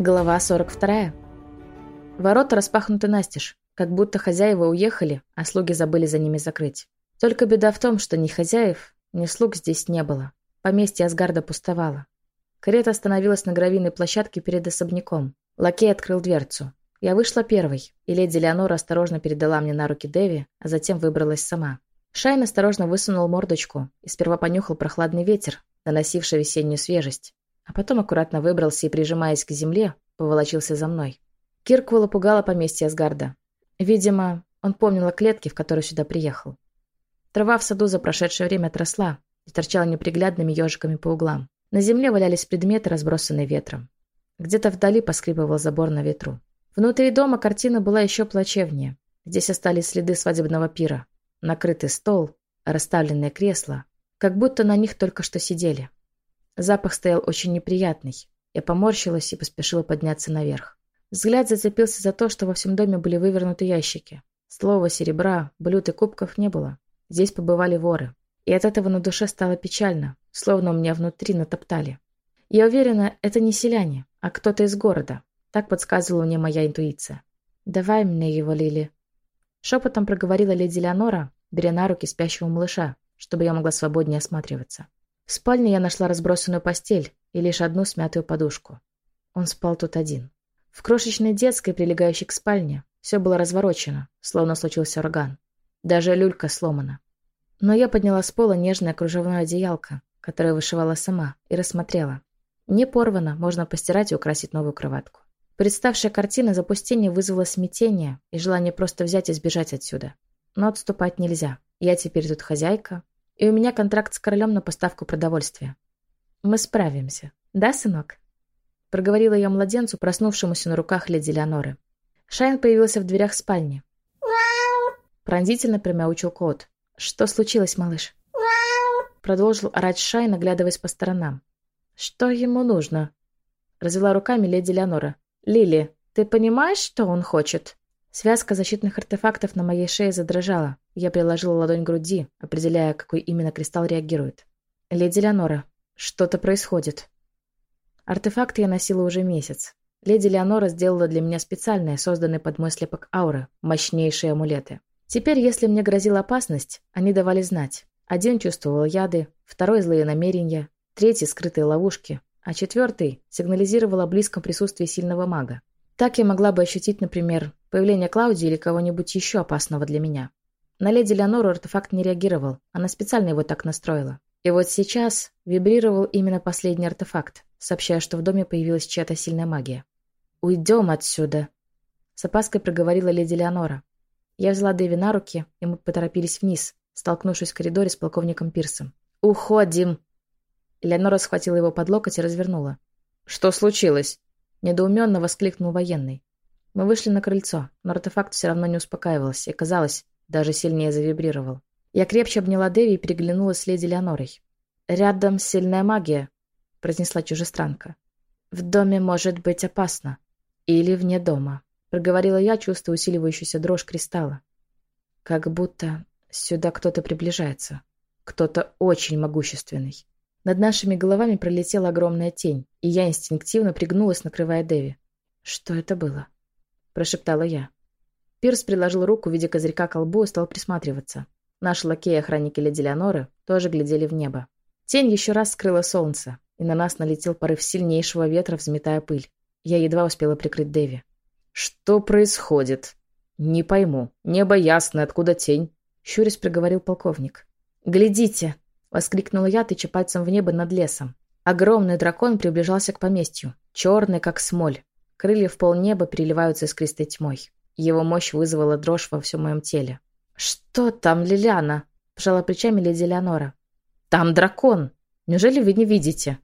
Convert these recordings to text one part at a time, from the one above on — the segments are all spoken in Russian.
Глава 42. Ворота распахнуты настежь, как будто хозяева уехали, а слуги забыли за ними закрыть. Только беда в том, что ни хозяев, ни слуг здесь не было. Поместье Асгарда пустовало. Карета остановилась на гравийной площадке перед особняком. Лакей открыл дверцу. Я вышла первой, и леди Леонора осторожно передала мне на руки Деви, а затем выбралась сама. Шайн осторожно высунул мордочку и сперва понюхал прохладный ветер, доносивший весеннюю свежесть а потом аккуратно выбрался и, прижимаясь к земле, поволочился за мной. Кирквула пугала поместье Асгарда. Видимо, он помнил о клетке, в которой сюда приехал. Трава в саду за прошедшее время отросла и торчала неприглядными ежиками по углам. На земле валялись предметы, разбросанные ветром. Где-то вдали поскрипывал забор на ветру. Внутри дома картина была еще плачевнее. Здесь остались следы свадебного пира. Накрытый стол, расставленные кресла, как будто на них только что сидели. Запах стоял очень неприятный. Я поморщилась и поспешила подняться наверх. Взгляд зацепился за то, что во всем доме были вывернуты ящики. Слова, серебра, блюд и кубков не было. Здесь побывали воры. И от этого на душе стало печально, словно у меня внутри натоптали. Я уверена, это не селяне, а кто-то из города. Так подсказывала мне моя интуиция. «Давай мне его, Лили». Шепотом проговорила леди Леонора, беря на руки спящего малыша, чтобы я могла свободнее осматриваться. В спальне я нашла разбросанную постель и лишь одну смятую подушку. Он спал тут один. В крошечной детской, прилегающей к спальне, все было разворочено, словно случился орган. Даже люлька сломана. Но я подняла с пола нежное кружевное одеялко, которое вышивала сама, и рассмотрела. Не порвано, можно постирать и украсить новую кроватку. Представшая картина запустения вызвала смятение и желание просто взять и сбежать отсюда. Но отступать нельзя. Я теперь тут хозяйка, и у меня контракт с королем на поставку продовольствия. Мы справимся. Да, сынок?» Проговорила я младенцу, проснувшемуся на руках леди Леоноры. Шайн появился в дверях спальни. Пронзительно промяучил кот. «Что случилось, малыш?» Продолжил орать Шайн, оглядываясь по сторонам. «Что ему нужно?» Развела руками леди Леонора. «Лили, ты понимаешь, что он хочет?» Связка защитных артефактов на моей шее задрожала. Я приложила ладонь к груди, определяя, какой именно кристалл реагирует. «Леди Леонора, что-то происходит». Артефакт я носила уже месяц. Леди Леонора сделала для меня специальные, созданные под мой слепок ауры, мощнейшие амулеты. Теперь, если мне грозила опасность, они давали знать. Один чувствовал яды, второй – злые намерения, третий – скрытые ловушки, а четвертый сигнализировал о близком присутствии сильного мага. Так я могла бы ощутить, например, появление Клаудии или кого-нибудь еще опасного для меня. На леди Леонору артефакт не реагировал, она специально его так настроила. И вот сейчас вибрировал именно последний артефакт, сообщая, что в доме появилась чья-то сильная магия. «Уйдем отсюда!» С опаской проговорила леди Леонора. Я взяла Дэви на руки, и мы поторопились вниз, столкнувшись в коридоре с полковником Пирсом. «Уходим!» Леонора схватила его под локоть и развернула. «Что случилось?» Недоуменно воскликнул военный. Мы вышли на крыльцо, но артефакт все равно не успокаивался, и, казалось, даже сильнее завибрировал. Я крепче обняла Дэви и переглянулась с леди Леонорой. «Рядом сильная магия», — произнесла чужестранка. «В доме может быть опасно. Или вне дома», — проговорила я, чувствуя усиливающуюся дрожь кристалла. «Как будто сюда кто-то приближается. Кто-то очень могущественный». Над нашими головами пролетела огромная тень, и я инстинктивно пригнулась, накрывая Дэви. «Что это было?» – прошептала я. Пирс приложил руку в виде козырька к колбу и стал присматриваться. Наши лакеи охранники леди Леоноры тоже глядели в небо. Тень еще раз скрыла солнце, и на нас налетел порыв сильнейшего ветра, взметая пыль. Я едва успела прикрыть Дэви. «Что происходит?» «Не пойму. Небо ясное, откуда тень?» Щурясь проговорил полковник. «Глядите!» — воскликнула я, тыча пальцем в небо над лесом. Огромный дракон приближался к поместью, черный, как смоль. Крылья в полнеба переливаются искристой тьмой. Его мощь вызвала дрожь во всем моем теле. «Что там, Лилиана?» – пожала плечами леди Леонора. «Там дракон! Неужели вы не видите?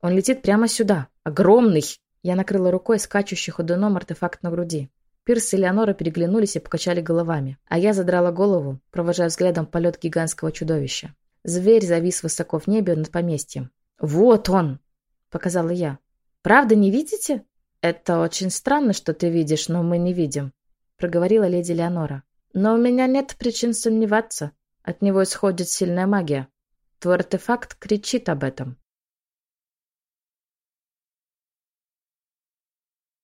Он летит прямо сюда. Огромный!» Я накрыла рукой скачущий ходуном артефакт на груди. Пирс и Леонора переглянулись и покачали головами, а я задрала голову, провожая взглядом полет гигантского чудовища. Зверь завис высоко в небе над поместьем. «Вот он!» – показала я. «Правда не видите?» «Это очень странно, что ты видишь, но мы не видим. — проговорила леди Леонора. «Но у меня нет причин сомневаться. От него исходит сильная магия. Твой артефакт кричит об этом».